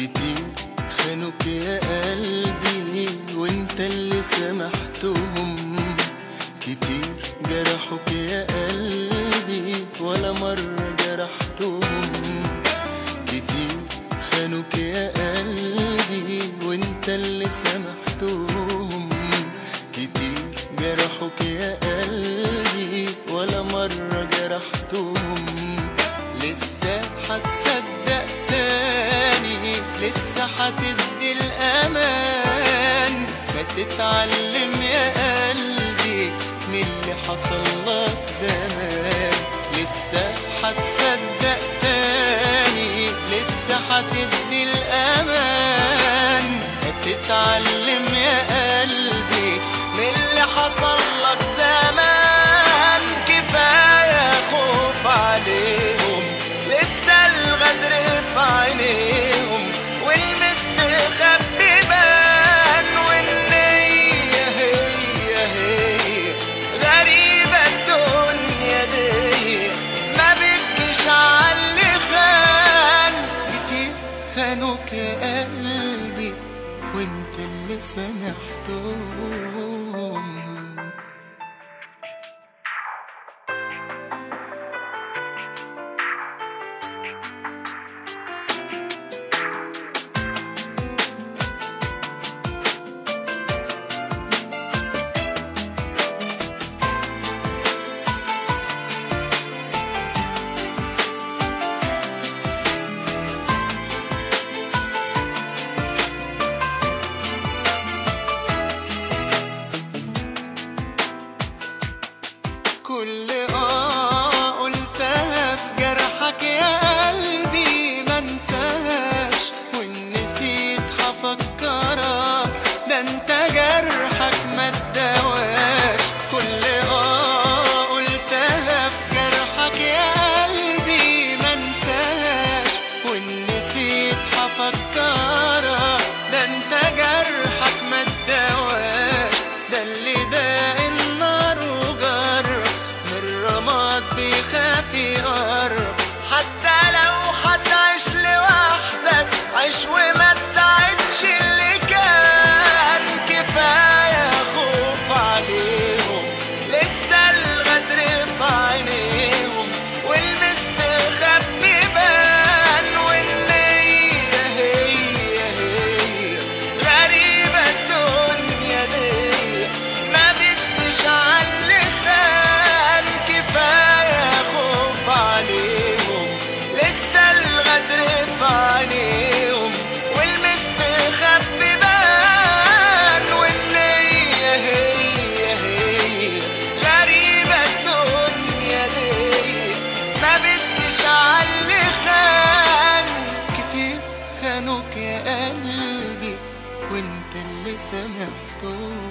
كتير خانوك يا قلبي وانت اللي سامحتهم كتير جرحوك يا قلبي ولا مرة جرحتهم. كتير خانوك يا قلبي وانت اللي سامحتهم تتعلم يا قلبي من اللي حصل لك زمان. لسه هتصدق تاني لسه هتدي الأمان. ما تتعلم يا قلبي من اللي حصل سامحتهم kulle عليهم. لسه الغدر في عينيهم والمستخبي بان والنية هي هي غريبة الدنيا دي ما بديش عاللي خان كتير خانوك يا قلبي وانت اللي سامحتهم